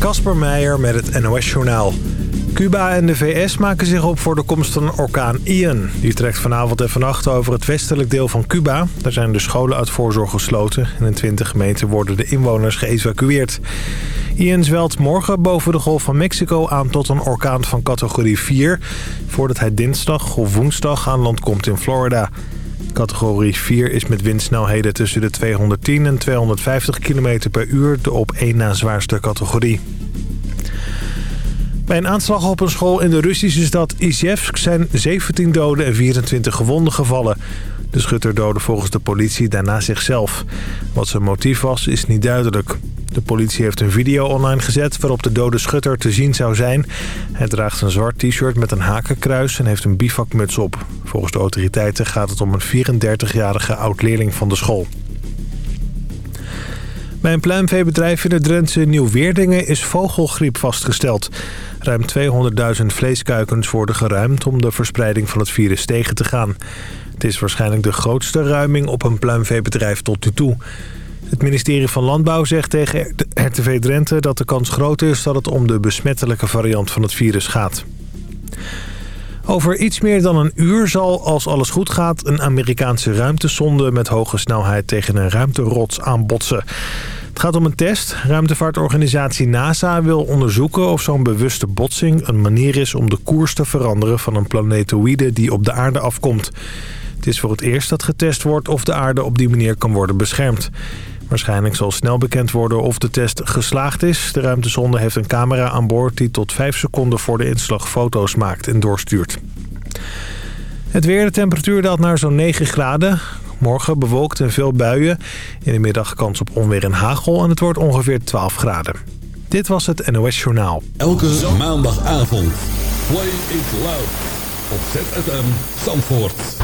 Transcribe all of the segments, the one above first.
Kasper Meijer met het NOS-journaal. Cuba en de VS maken zich op voor de komst van orkaan Ian. Die trekt vanavond en vannacht over het westelijk deel van Cuba. Daar zijn de scholen uit voorzorg gesloten. En in 20 gemeenten worden de inwoners geëvacueerd. Ian zwelt morgen boven de Golf van Mexico aan tot een orkaan van categorie 4... voordat hij dinsdag of woensdag aan land komt in Florida. Categorie 4 is met windsnelheden tussen de 210 en 250 km per uur de op één na zwaarste categorie. Bij een aanslag op een school in de Russische stad Izhevsk zijn 17 doden en 24 gewonden gevallen. De schutter doodde volgens de politie daarna zichzelf. Wat zijn motief was, is niet duidelijk. De politie heeft een video online gezet waarop de dode schutter te zien zou zijn. Hij draagt een zwart t-shirt met een hakenkruis en heeft een bivakmuts op. Volgens de autoriteiten gaat het om een 34-jarige oud-leerling van de school. Bij een pluimveebedrijf in het Drentse Nieuw-Weerdingen is vogelgriep vastgesteld. Ruim 200.000 vleeskuikens worden geruimd om de verspreiding van het virus tegen te gaan. Het is waarschijnlijk de grootste ruiming op een pluimveebedrijf tot nu toe. Het ministerie van Landbouw zegt tegen RTV Drenthe dat de kans groot is dat het om de besmettelijke variant van het virus gaat. Over iets meer dan een uur zal, als alles goed gaat... een Amerikaanse ruimtesonde met hoge snelheid tegen een ruimterots aanbotsen. Het gaat om een test. Ruimtevaartorganisatie NASA wil onderzoeken of zo'n bewuste botsing... een manier is om de koers te veranderen van een planetoïde die op de aarde afkomt. Het is voor het eerst dat getest wordt of de aarde op die manier kan worden beschermd. Waarschijnlijk zal snel bekend worden of de test geslaagd is. De ruimtesonde heeft een camera aan boord die tot 5 seconden voor de inslag foto's maakt en doorstuurt. Het weer, de temperatuur daalt naar zo'n 9 graden. Morgen bewolkt en veel buien. In de middag kans op onweer en hagel en het wordt ongeveer 12 graden. Dit was het NOS Journaal. Elke maandagavond. Play it loud. Op ZFM Zandvoort.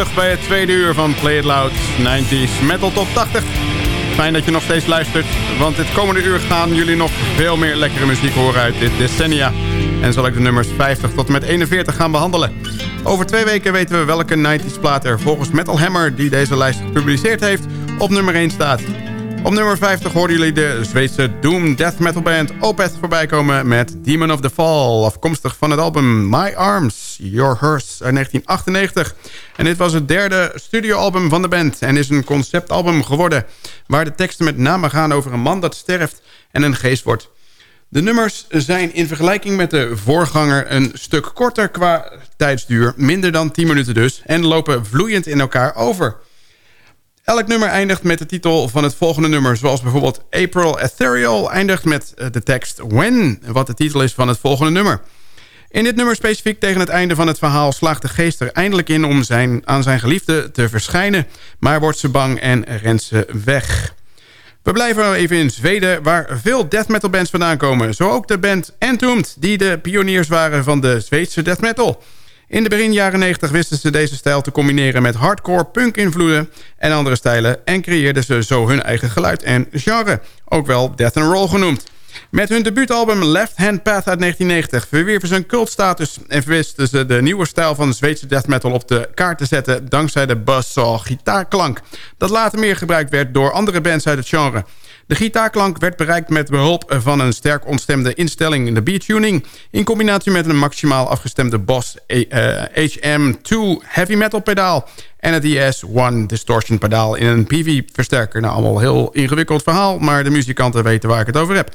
Terug bij het tweede uur van Play It Loud 90s Metal Top 80. Fijn dat je nog steeds luistert, want dit komende uur gaan jullie nog veel meer lekkere muziek horen uit dit decennia. En zal ik de nummers 50 tot en met 41 gaan behandelen. Over twee weken weten we welke 90s plaat er volgens Metal Hammer, die deze lijst gepubliceerd heeft, op nummer 1 staat. Op nummer 50 hoorden jullie de Zweedse Doom Death Metal band Opeth voorbij komen met Demon of the Fall, afkomstig van het album My Arms, Your Hearse uit 1998. En dit was het derde studioalbum van de band en is een conceptalbum geworden... waar de teksten met name gaan over een man dat sterft en een geest wordt. De nummers zijn in vergelijking met de voorganger een stuk korter qua tijdsduur, minder dan 10 minuten dus... en lopen vloeiend in elkaar over... Elk nummer eindigt met de titel van het volgende nummer. Zoals bijvoorbeeld April Ethereal eindigt met eh, de tekst When, wat de titel is van het volgende nummer. In dit nummer specifiek tegen het einde van het verhaal slaagt de geest er eindelijk in om zijn, aan zijn geliefde te verschijnen. Maar wordt ze bang en rent ze weg. We blijven even in Zweden, waar veel death metal bands vandaan komen. Zo ook de band Entombed, die de pioniers waren van de Zweedse death metal. In de begin jaren 90 wisten ze deze stijl te combineren met hardcore punk-invloeden en andere stijlen... en creëerden ze zo hun eigen geluid en genre, ook wel death and roll genoemd. Met hun debuutalbum Left Hand Path uit 1990 verwierven ze een cultstatus... en wisten ze de nieuwe stijl van Zweedse death metal op de kaart te zetten... dankzij de buzzsaw gitaarklank, dat later meer gebruikt werd door andere bands uit het genre... De gitaarklank werd bereikt met behulp van een sterk ontstemde instelling in de B-tuning... in combinatie met een maximaal afgestemde Boss HM2 heavy metal pedaal en het ES-1 distortion pedaal in een PV-versterker. Nou, allemaal heel ingewikkeld verhaal, maar de muzikanten weten waar ik het over heb.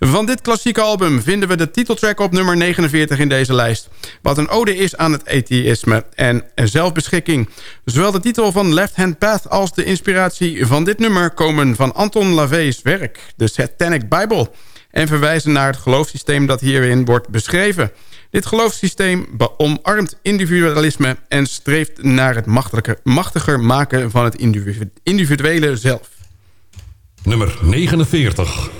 Van dit klassieke album vinden we de titeltrack op nummer 49 in deze lijst. Wat een ode is aan het atheïsme en zelfbeschikking. Zowel de titel van Left Hand Path als de inspiratie van dit nummer... komen van Anton LaVey's werk, de Satanic Bible... en verwijzen naar het geloofssysteem dat hierin wordt beschreven... Dit geloofssysteem omarmt individualisme en streeft naar het machtiger maken van het individuele zelf. Nummer 49.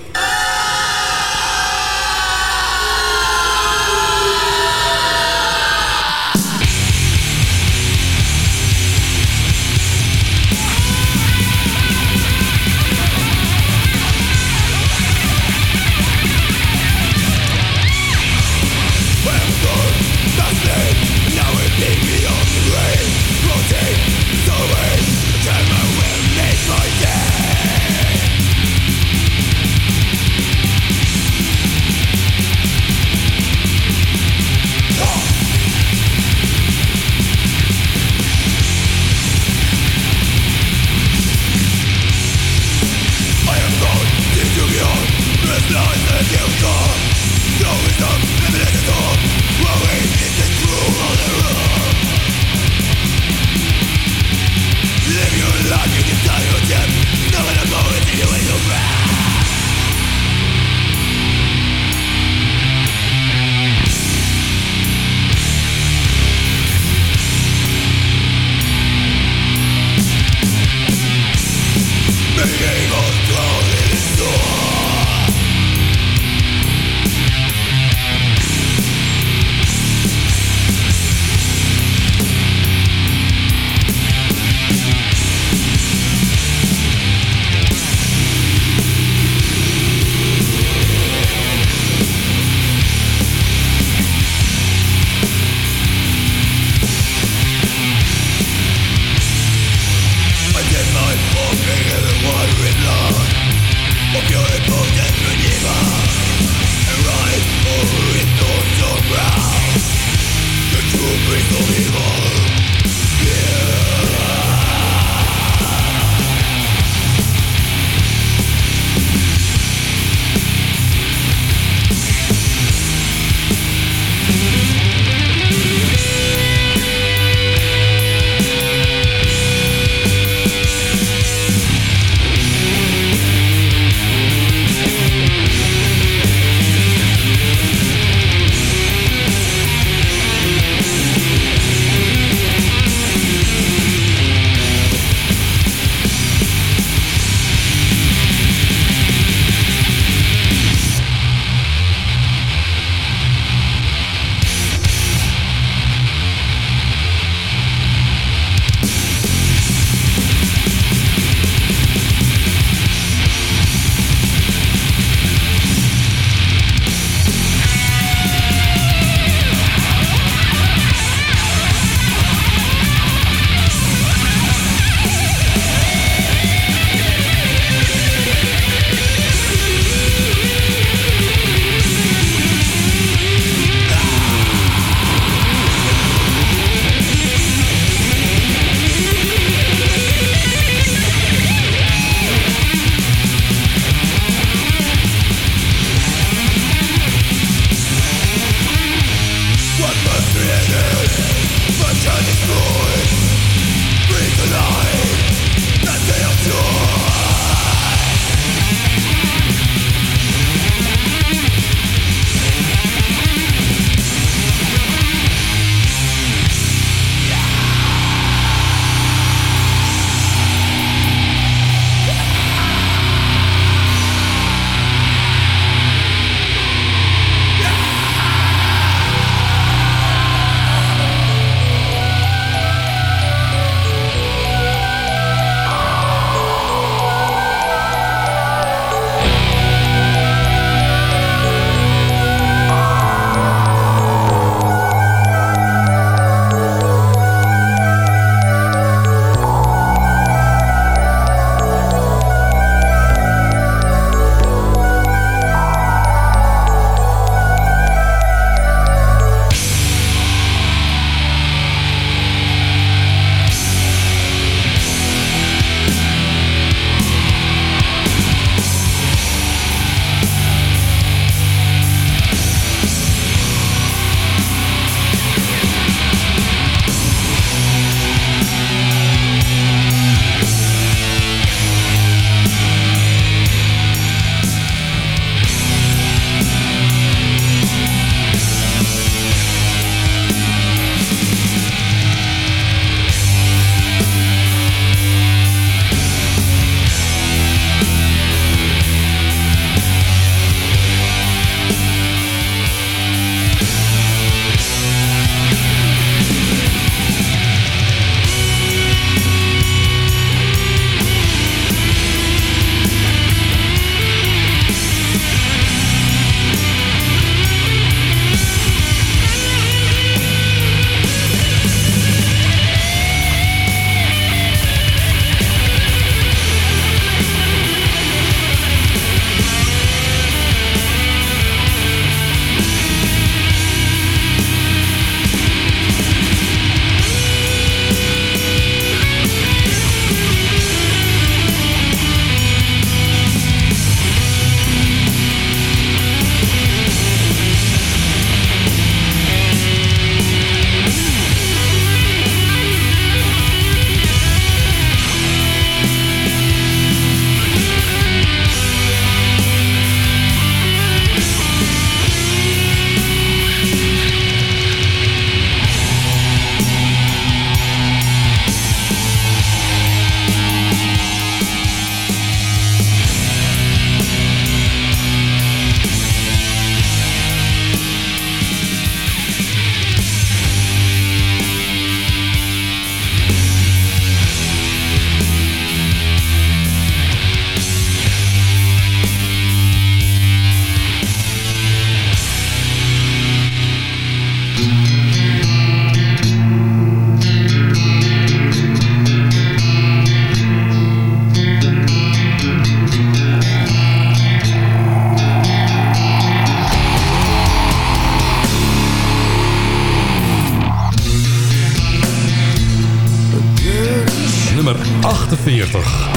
1990.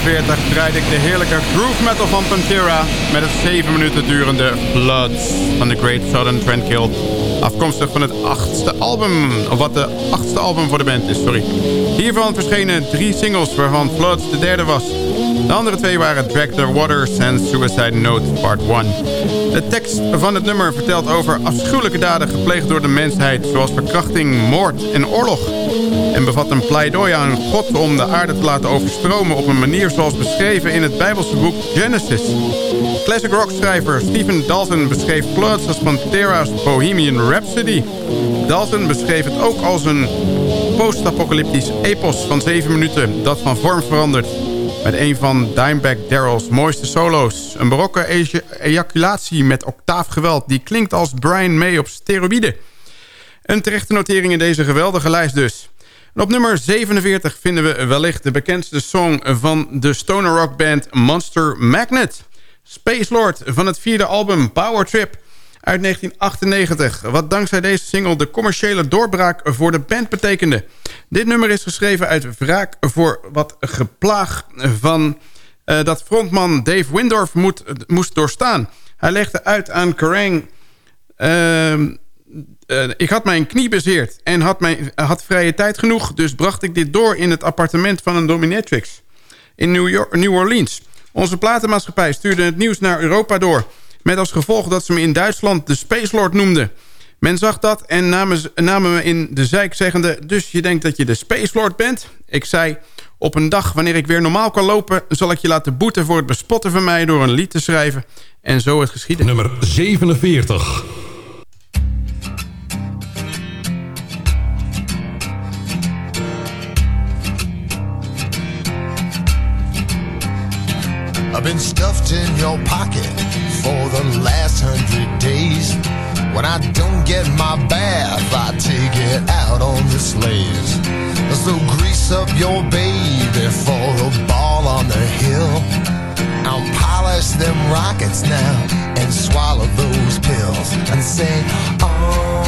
48 draaide ik de heerlijke groove metal van Pantera... met het 7 minuten durende Floods van The Great Southern Trendkill. Afkomstig van het achtste album, of wat de achtste album voor de band is, sorry. Hiervan verschenen drie singles, waarvan Floods de derde was. De andere twee waren Drag the Waters en Suicide Note Part 1. De tekst van het nummer vertelt over afschuwelijke daden gepleegd door de mensheid... zoals verkrachting, moord en oorlog. En bevat een pleidooi aan God om de aarde te laten overstromen... op een manier zoals beschreven in het Bijbelse boek Genesis. Classic rock schrijver Stephen Dalton beschreef Floods als Pantera's Bohemian Rhapsody. Dalton beschreef het ook als een post-apocalyptisch epos van 7 minuten... dat van vorm verandert met een van Dimebag Darrell's mooiste solo's. Een barokke ejaculatie met octaafgeweld die klinkt als Brian May op steroïden. Een terechte notering in deze geweldige lijst dus. En op nummer 47 vinden we wellicht de bekendste song van de stoner rock band Monster Magnet. Space Lord van het vierde album Power Trip uit 1998... wat dankzij deze single de commerciële doorbraak voor de band betekende. Dit nummer is geschreven uit wraak voor wat geplaag van... Uh, dat frontman Dave Windorf moet, moest doorstaan. Hij legde uit aan Kerrang... Uh, uh, ik had mijn knie bezeerd en had, mijn, had vrije tijd genoeg... dus bracht ik dit door in het appartement van een dominatrix in New, York, New Orleans. Onze platenmaatschappij stuurde het nieuws naar Europa door... Met als gevolg dat ze me in Duitsland de Space Lord noemden. Men zag dat en namen, namen me in de zijk zeggende... dus je denkt dat je de Space Lord bent? Ik zei, op een dag wanneer ik weer normaal kan lopen... zal ik je laten boeten voor het bespotten van mij door een lied te schrijven. En zo het geschieden. Nummer 47. I've been stuffed in your pocket for the last hundred days. When I don't get my bath, I take it out on the slaves. So grease up your baby for the ball on the hill. I'll polish them rockets now and swallow those pills and say, oh.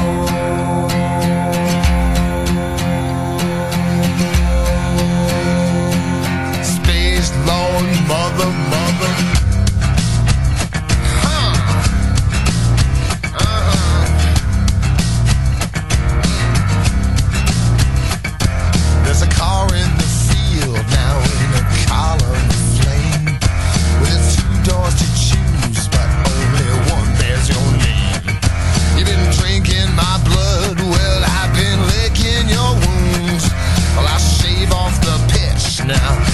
Space Lord, mother, mother. now.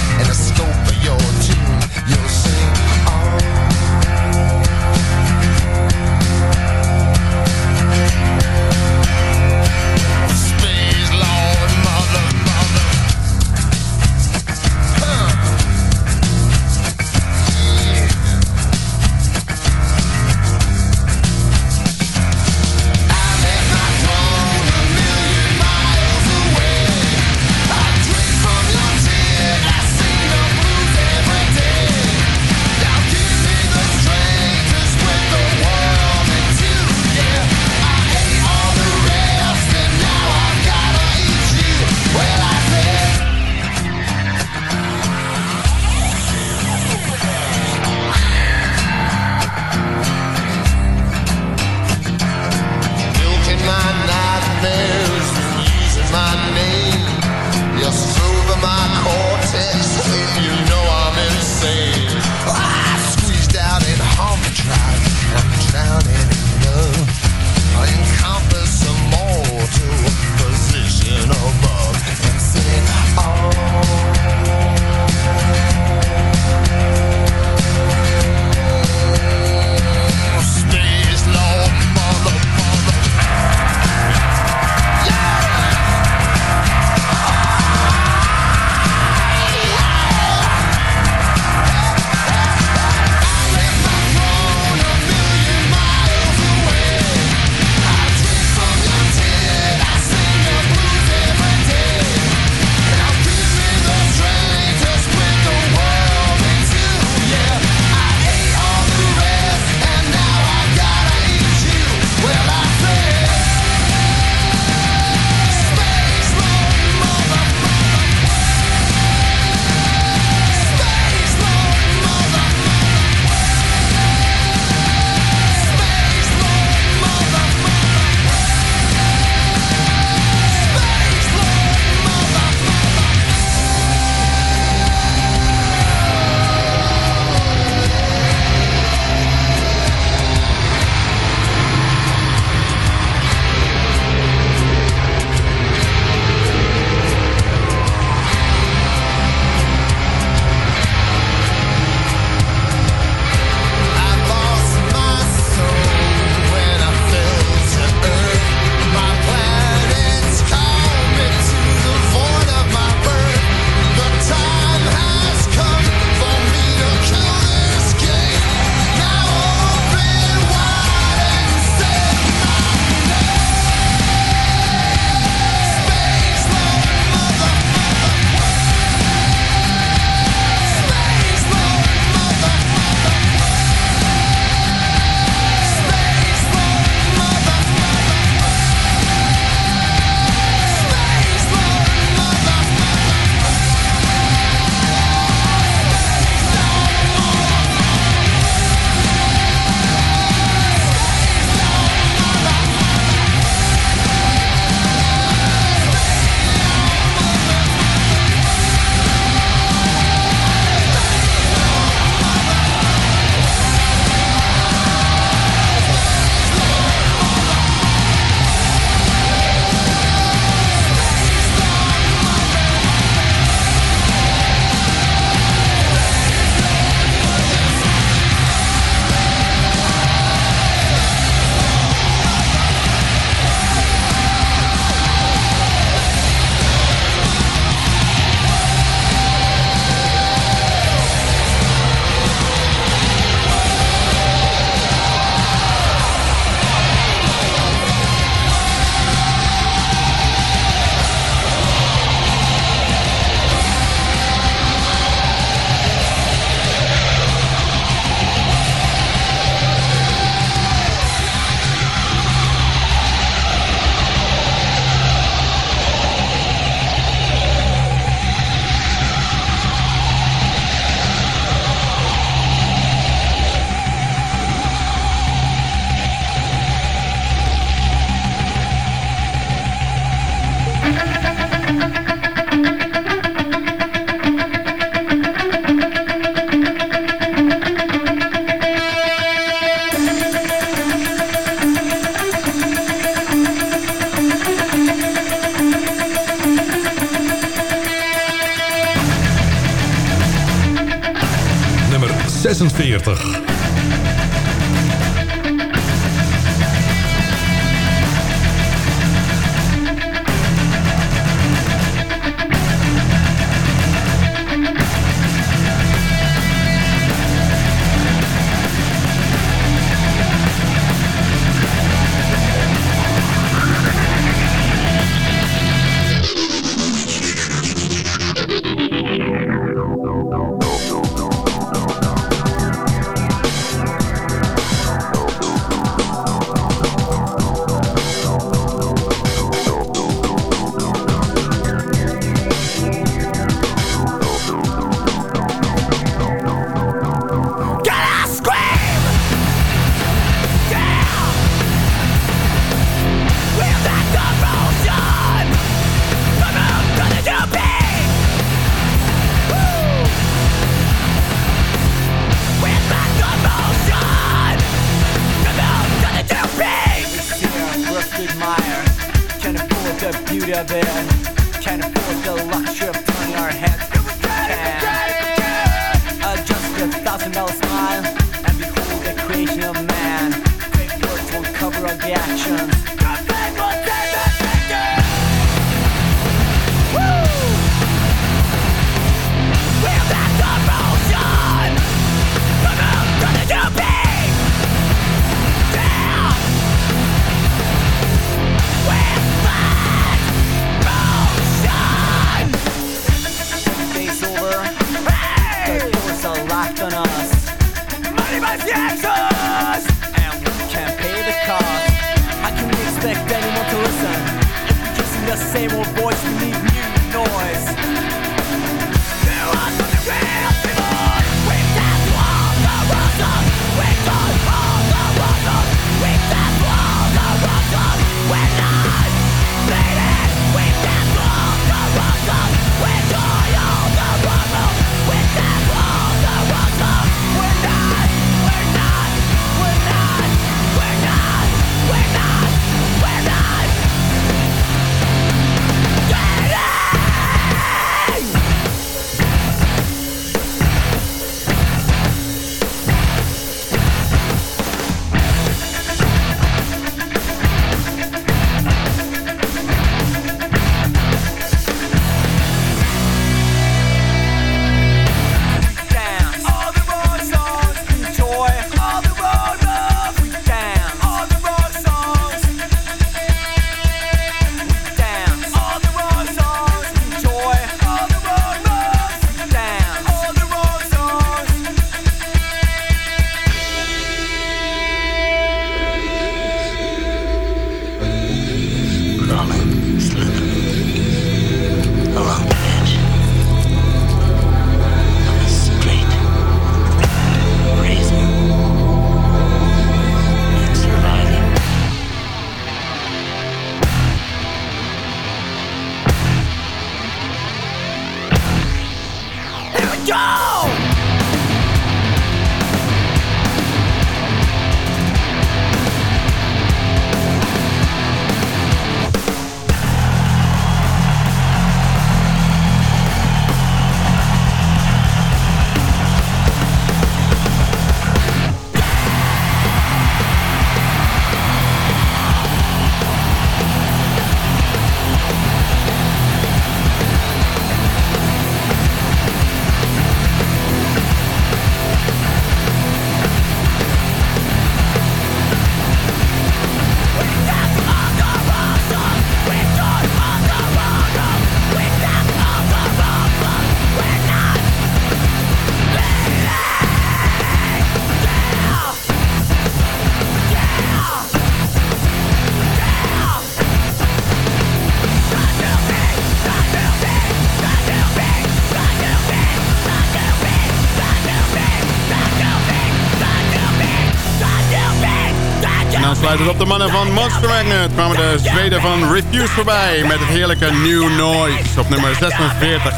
Sluiten op de mannen van Monster Magnet kwamen de Zweden van Refuse voorbij met het heerlijke New Noise op nummer 46.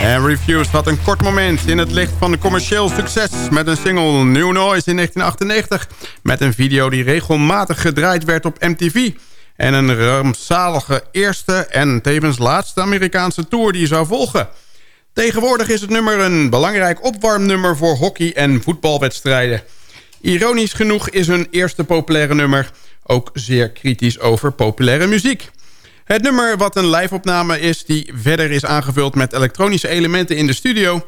En Refuse had een kort moment in het licht van commercieel succes met een single New Noise in 1998 met een video die regelmatig gedraaid werd op MTV en een rampzalige eerste en tevens laatste Amerikaanse tour die zou volgen. Tegenwoordig is het nummer een belangrijk opwarmnummer voor hockey- en voetbalwedstrijden. Ironisch genoeg is hun eerste populaire nummer ook zeer kritisch over populaire muziek. Het nummer wat een live-opname is die verder is aangevuld met elektronische elementen in de studio...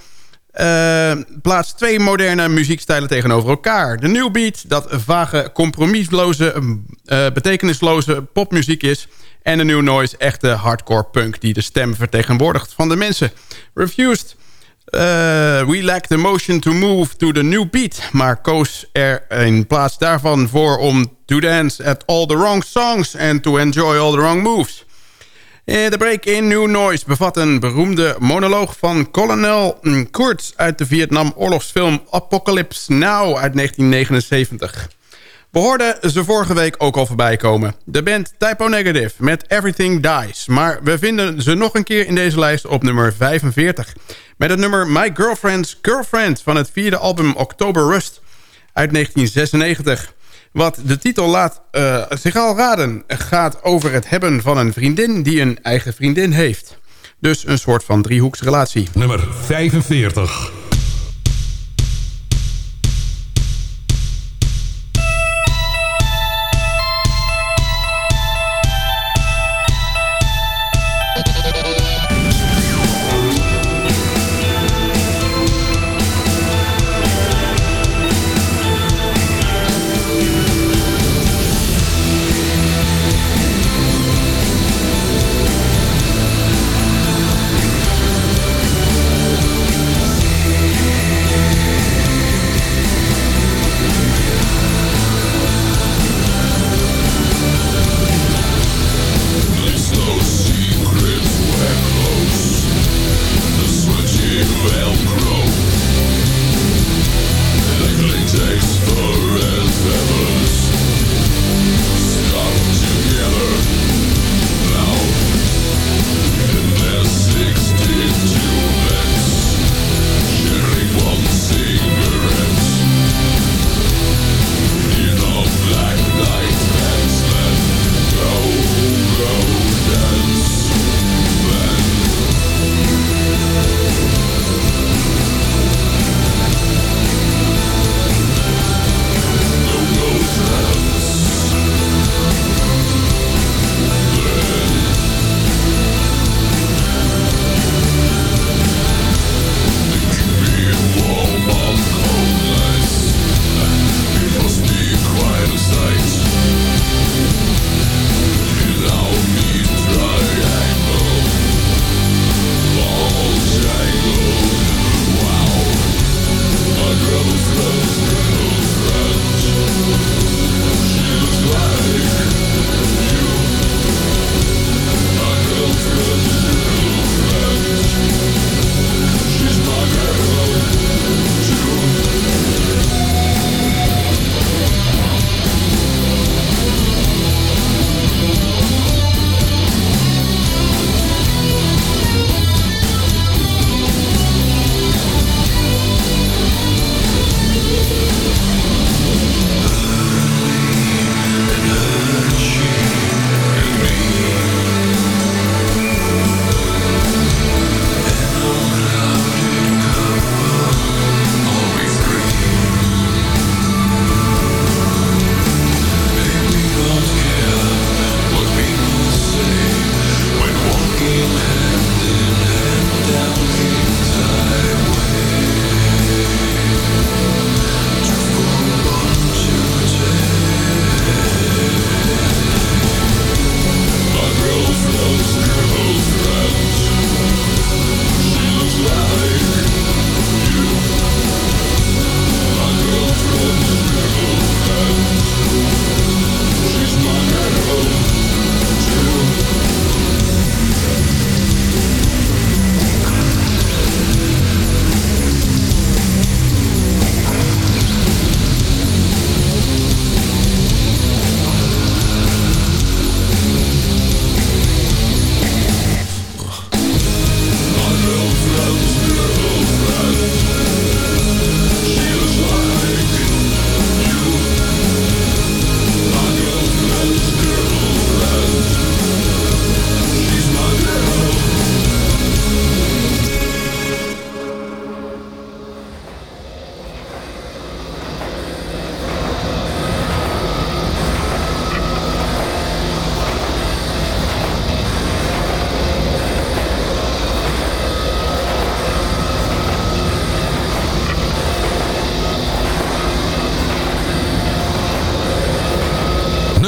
Uh, plaatst twee moderne muziekstijlen tegenover elkaar. De new beat, dat vage, compromisloze, uh, betekenisloze popmuziek is... en de new noise, echte hardcore punk... die de stem vertegenwoordigt van de mensen. Refused uh, we lack the motion to move to the new beat... maar koos er in plaats daarvan voor om to dance at all the wrong songs... and to enjoy all the wrong moves... Eh, de break-in New Noise bevat een beroemde monoloog van kolonel mm, Kurtz... uit de Vietnam-oorlogsfilm Apocalypse Now uit 1979. We hoorden ze vorige week ook al voorbij komen. De band Typo Negative met Everything Dies. Maar we vinden ze nog een keer in deze lijst op nummer 45. Met het nummer My Girlfriend's Girlfriend van het vierde album October Rust uit 1996. Wat de titel laat uh, zich al raden... gaat over het hebben van een vriendin die een eigen vriendin heeft. Dus een soort van driehoeksrelatie. Nummer 45.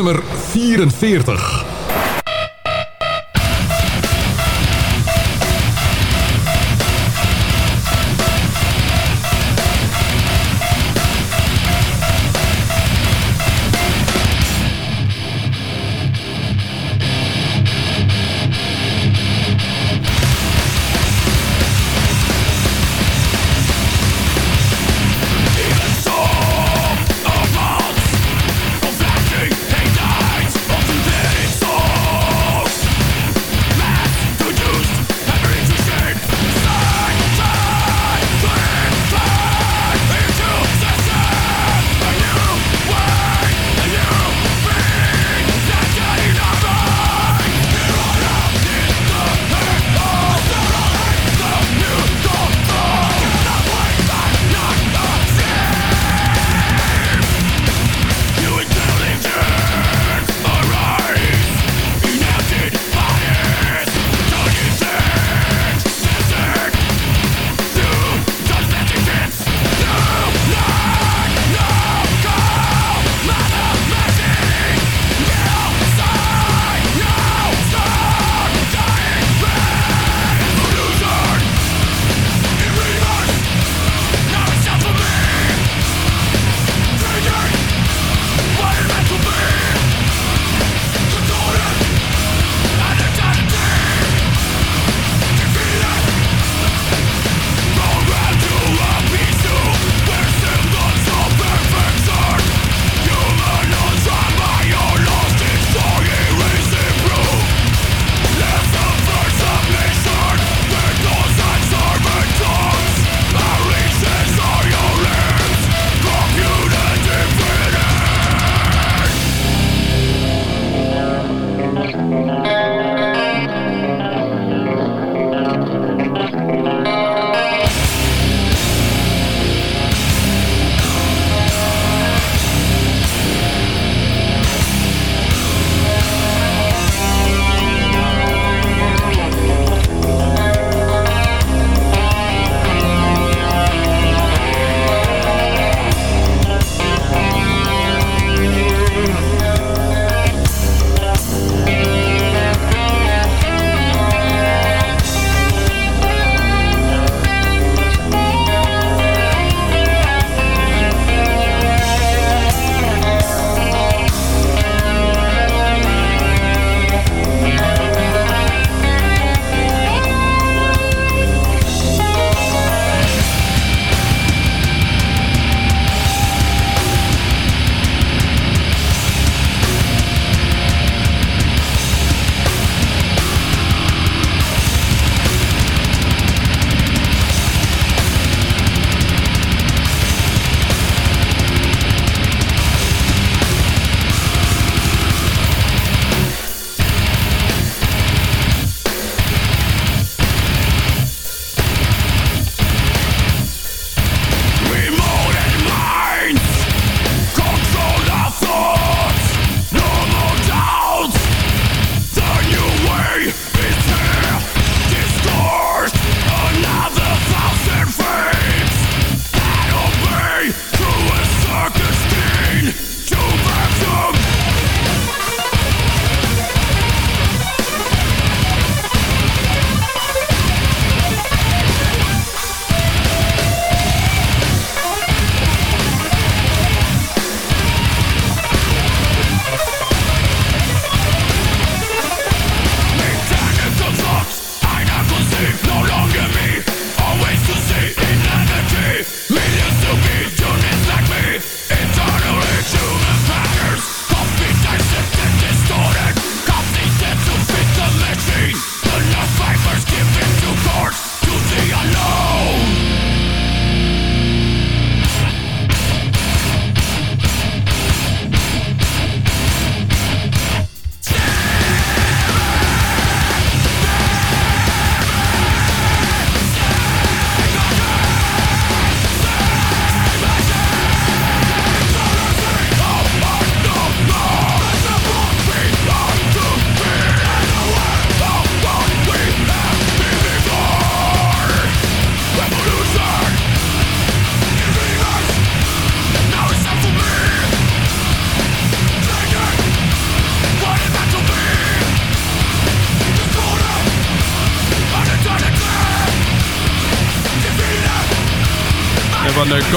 Nummer 44.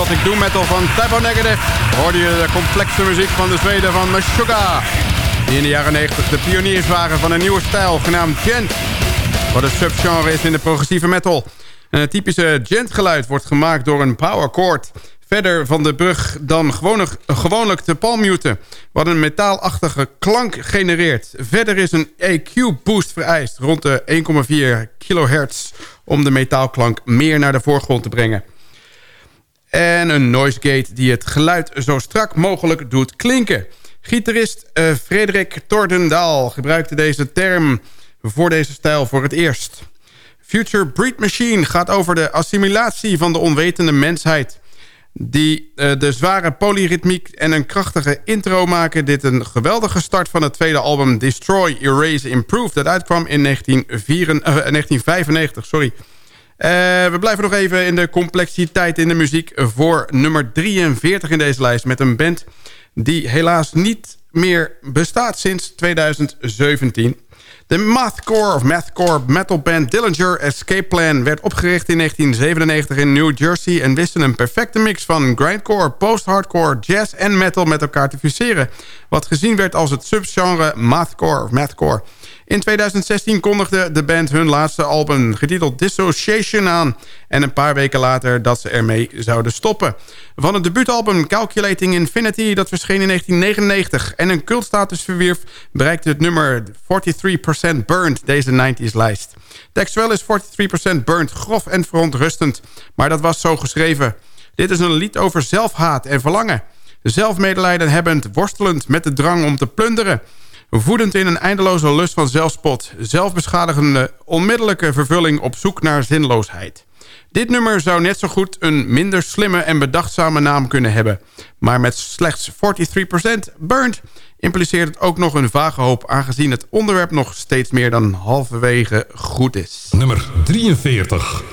De gothic doom metal van Typo Negative hoorde je de complexe muziek van de Zweden van Meshuggah. Die in de jaren 90 de pioniers waren van een nieuwe stijl genaamd gent. Wat een subgenre is in de progressieve metal. En het typische gent-geluid wordt gemaakt door een power chord verder van de brug dan gewoonlijk te palmuten... wat een metaalachtige klank genereert. Verder is een EQ-boost vereist rond de 1,4 kHz... om de metaalklank meer naar de voorgrond te brengen. En een noise gate die het geluid zo strak mogelijk doet klinken. Gitarist uh, Frederik Tordendaal gebruikte deze term voor deze stijl voor het eerst. Future Breed Machine gaat over de assimilatie van de onwetende mensheid die uh, de zware polyritmiek en een krachtige intro maken. Dit een geweldige start van het tweede album Destroy, Erase, Improve... dat uitkwam in 1994, uh, 1995. Sorry. Uh, we blijven nog even in de complexiteit in de muziek... voor nummer 43 in deze lijst... met een band die helaas niet meer bestaat sinds 2017. De mathcore of mathcore metalband Dillinger Escape Plan werd opgericht in 1997 in New Jersey... en wisten een perfecte mix van grindcore, post-hardcore, jazz en metal met elkaar te fuseren. Wat gezien werd als het subgenre mathcore of mathcore. In 2016 kondigde de band hun laatste album getiteld Dissociation aan... en een paar weken later dat ze ermee zouden stoppen. Van het debuutalbum Calculating Infinity, dat verscheen in 1999... en een cultstatus verwierf, bereikte het nummer 43% Burned deze 90s-lijst. Textueel is 43% Burned grof en verontrustend, maar dat was zo geschreven. Dit is een lied over zelfhaat en verlangen. Zelfmedelijden hebbend, worstelend met de drang om te plunderen... Voedend in een eindeloze lust van zelfspot. Zelfbeschadigende, onmiddellijke vervulling op zoek naar zinloosheid. Dit nummer zou net zo goed een minder slimme en bedachtzame naam kunnen hebben. Maar met slechts 43% burned impliceert het ook nog een vage hoop... aangezien het onderwerp nog steeds meer dan halverwege goed is. Nummer 43.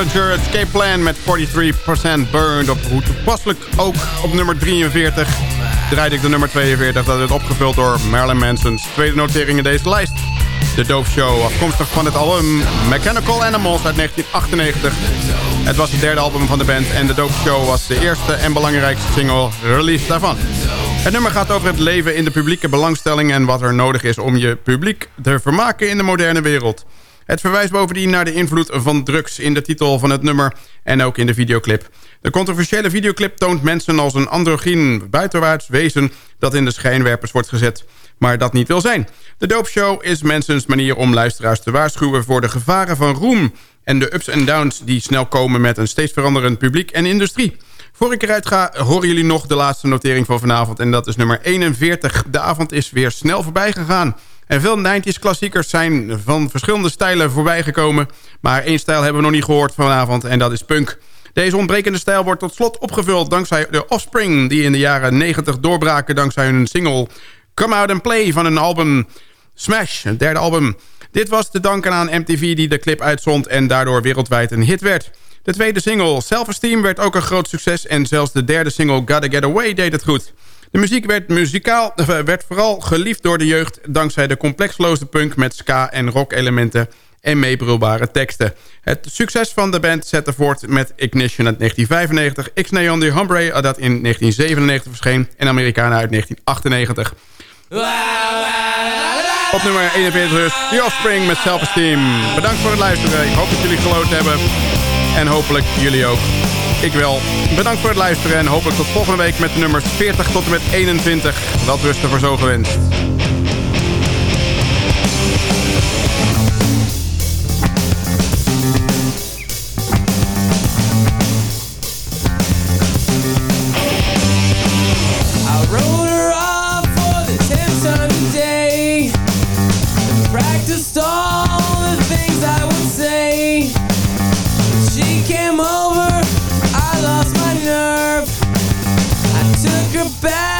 Dillinger Escape Plan met 43% burned op hoe toepasselijk ook op nummer 43 draaide ik de nummer 42. Dat werd opgevuld door Marilyn Manson's tweede notering in deze lijst. De Dope Show, afkomstig van het album Mechanical Animals uit 1998. Het was het derde album van de band en de Dope Show was de eerste en belangrijkste single release daarvan. Het nummer gaat over het leven in de publieke belangstelling en wat er nodig is om je publiek te vermaken in de moderne wereld. Het verwijst bovendien naar de invloed van drugs in de titel van het nummer en ook in de videoclip. De controversiële videoclip toont mensen als een androgyn buitenwaarts wezen dat in de schijnwerpers wordt gezet, maar dat niet wil zijn. De Dope Show is mensens manier om luisteraars te waarschuwen voor de gevaren van roem en de ups en downs die snel komen met een steeds veranderend publiek en industrie. Voor ik eruit ga, horen jullie nog de laatste notering van vanavond. En dat is nummer 41. De avond is weer snel voorbij gegaan. En veel 90s klassiekers zijn van verschillende stijlen voorbij gekomen. Maar één stijl hebben we nog niet gehoord vanavond en dat is punk. Deze ontbrekende stijl wordt tot slot opgevuld dankzij de Offspring... die in de jaren 90 doorbraken dankzij hun single Come Out and Play van hun album Smash, het derde album. Dit was te danken aan MTV die de clip uitzond en daardoor wereldwijd een hit werd. De tweede single, Self Esteem, werd ook een groot succes... en zelfs de derde single, Gotta Get Away, deed het goed. De muziek werd, muzikaal, eh, werd vooral geliefd door de jeugd... dankzij de complexloze punk met ska- en rock-elementen... en meebrulbare teksten. Het succes van de band zette voort met Ignition uit 1995... X-Neon the Hombre dat in 1997 verscheen... en Americana uit 1998. Op nummer 41 dus The Offspring met Self Esteem. Bedankt voor het luisteren. Ik hoop dat jullie geloot hebben. En hopelijk jullie ook. Ik wel. Bedankt voor het luisteren en hopelijk tot volgende week met de nummers 40 tot en met 21. Wat rusten voor zo gewenst. back.